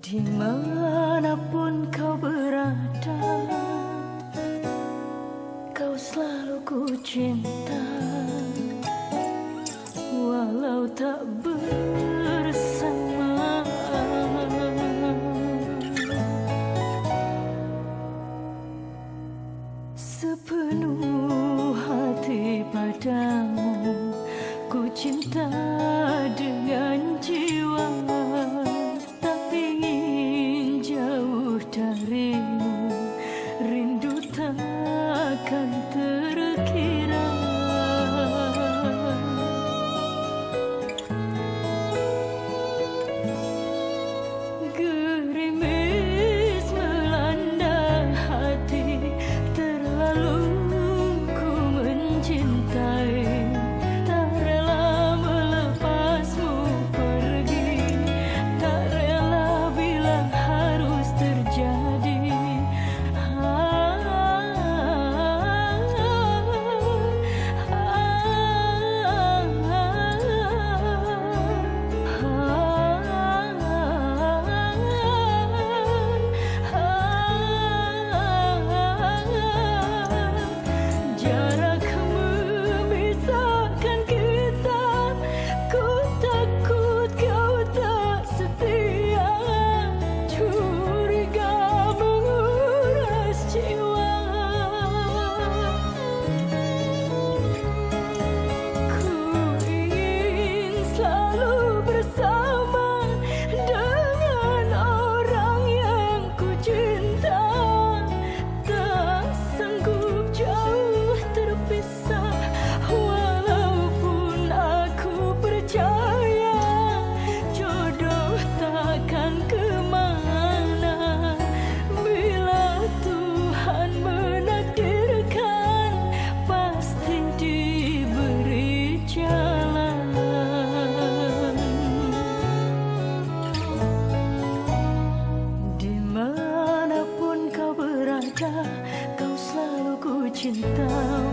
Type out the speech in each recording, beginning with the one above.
Di mana pun kau berada Kau selalu ku cinta. Walau tak berada 简单剪刀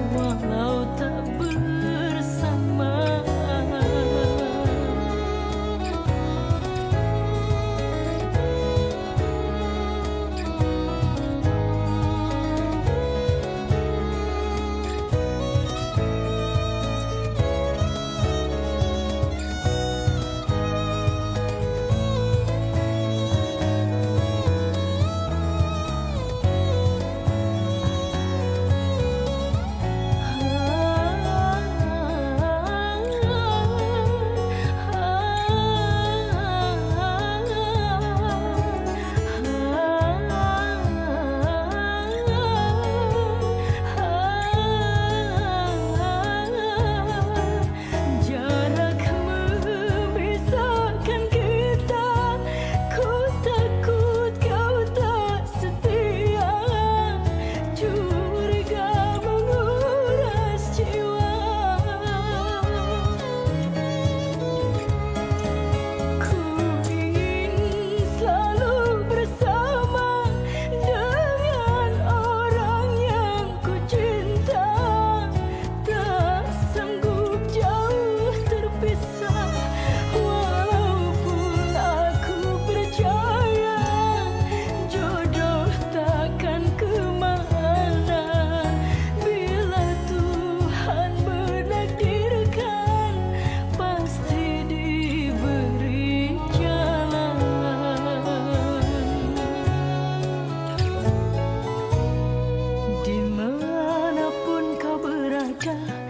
着